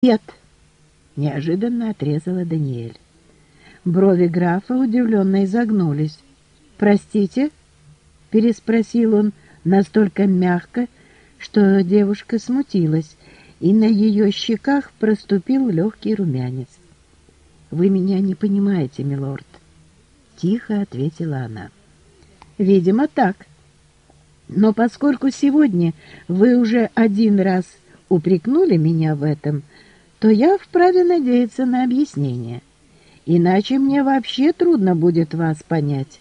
«Нет!» — неожиданно отрезала Даниэль. Брови графа удивленно изогнулись. «Простите?» — переспросил он настолько мягко, что девушка смутилась, и на ее щеках проступил легкий румянец. «Вы меня не понимаете, милорд», — тихо ответила она. «Видимо, так. Но поскольку сегодня вы уже один раз упрекнули меня в этом, — то я вправе надеяться на объяснение. Иначе мне вообще трудно будет вас понять.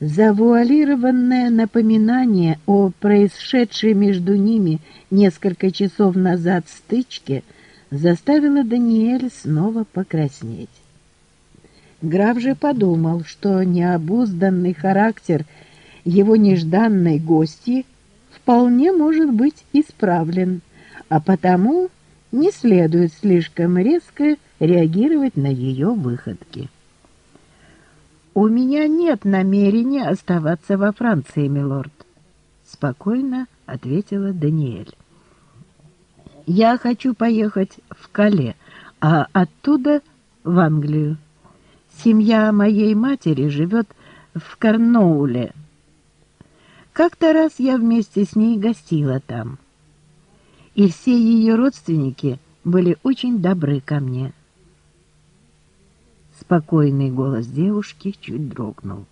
Завуалированное напоминание о происшедшей между ними несколько часов назад стычке заставило Даниэль снова покраснеть. Граф же подумал, что необузданный характер его нежданной гости вполне может быть исправлен а потому не следует слишком резко реагировать на ее выходки. «У меня нет намерения оставаться во Франции, милорд», — спокойно ответила Даниэль. «Я хочу поехать в Кале, а оттуда в Англию. Семья моей матери живет в Карноуле. Как-то раз я вместе с ней гостила там» и все ее родственники были очень добры ко мне. Спокойный голос девушки чуть дрогнул.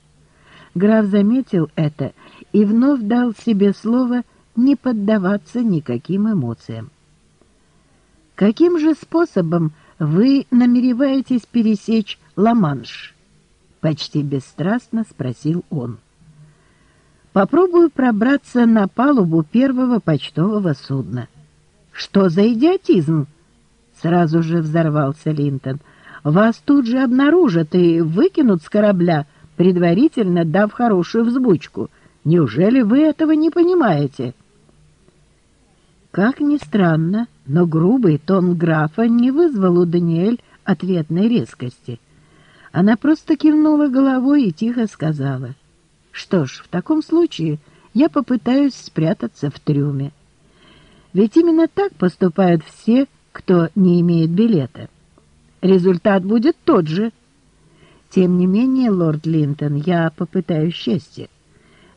Граф заметил это и вновь дал себе слово не поддаваться никаким эмоциям. «Каким же способом вы намереваетесь пересечь Ла-Манш?» — почти бесстрастно спросил он. «Попробую пробраться на палубу первого почтового судна». «Что за идиотизм?» Сразу же взорвался Линтон. «Вас тут же обнаружат и выкинут с корабля, предварительно дав хорошую взбучку. Неужели вы этого не понимаете?» Как ни странно, но грубый тон графа не вызвал у Даниэль ответной резкости. Она просто кивнула головой и тихо сказала. «Что ж, в таком случае я попытаюсь спрятаться в трюме». Ведь именно так поступают все, кто не имеет билета. Результат будет тот же. Тем не менее, лорд Линтон, я попытаюсь счастье.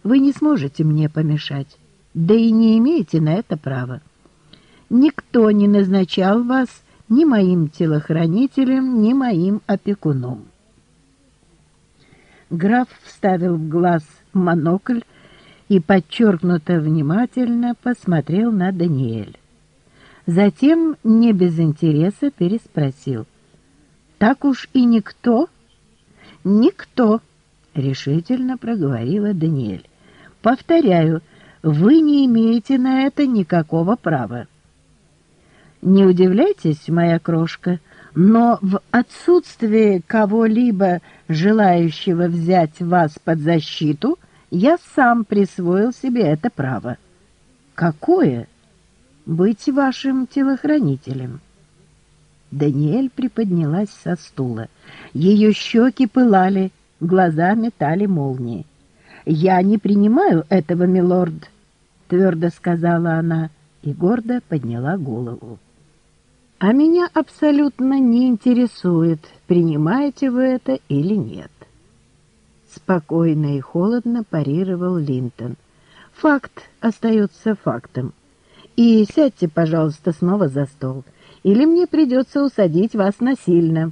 Вы не сможете мне помешать, да и не имеете на это права. Никто не назначал вас ни моим телохранителем, ни моим опекуном. Граф вставил в глаз монокль и подчеркнуто внимательно посмотрел на Даниэль. Затем, не без интереса, переспросил. «Так уж и никто?» «Никто», — решительно проговорила Даниэль. «Повторяю, вы не имеете на это никакого права». «Не удивляйтесь, моя крошка, но в отсутствие кого-либо, желающего взять вас под защиту, — я сам присвоил себе это право. Какое? Быть вашим телохранителем. Даниэль приподнялась со стула. Ее щеки пылали, глаза метали молнии. «Я не принимаю этого, милорд», — твердо сказала она и гордо подняла голову. «А меня абсолютно не интересует, принимаете вы это или нет. Спокойно и холодно парировал Линтон. Факт остается фактом. И сядьте, пожалуйста, снова за стол, или мне придется усадить вас насильно.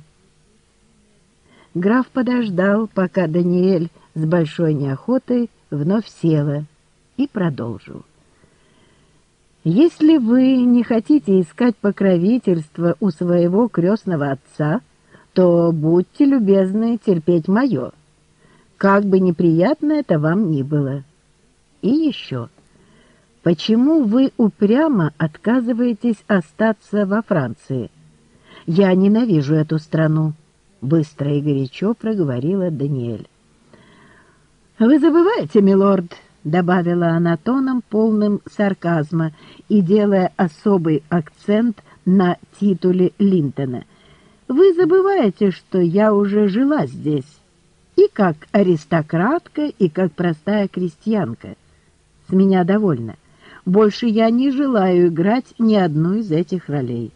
Граф подождал, пока Даниэль с большой неохотой вновь села и продолжил. «Если вы не хотите искать покровительства у своего крестного отца, то будьте любезны терпеть мое» как бы неприятно это вам ни было. И еще, почему вы упрямо отказываетесь остаться во Франции? Я ненавижу эту страну, быстро и горячо проговорила Даниэль. Вы забываете, милорд, добавила она тоном полным сарказма и делая особый акцент на титуле Линтона. Вы забываете, что я уже жила здесь и как аристократка, и как простая крестьянка. С меня довольно. Больше я не желаю играть ни одну из этих ролей.